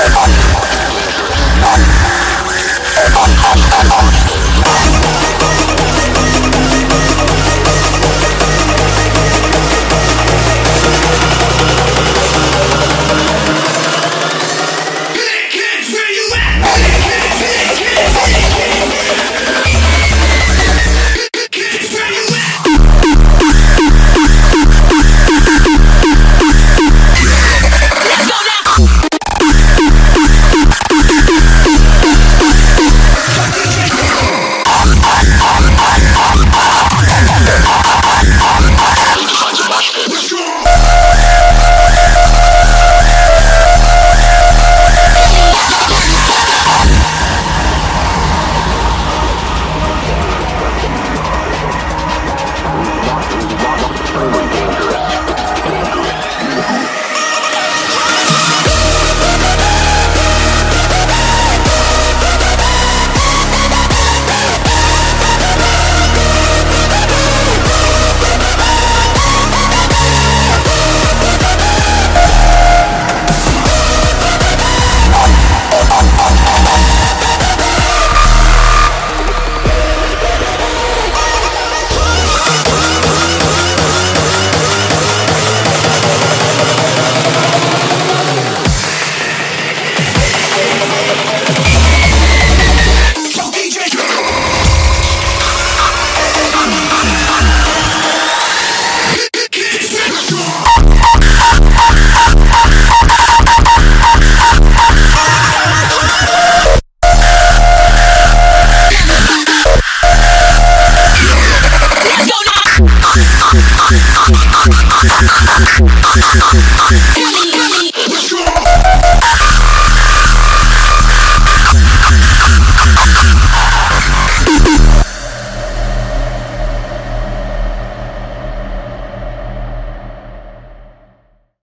Evan Hansen. Evan Hansen. 谢谢，谢谢，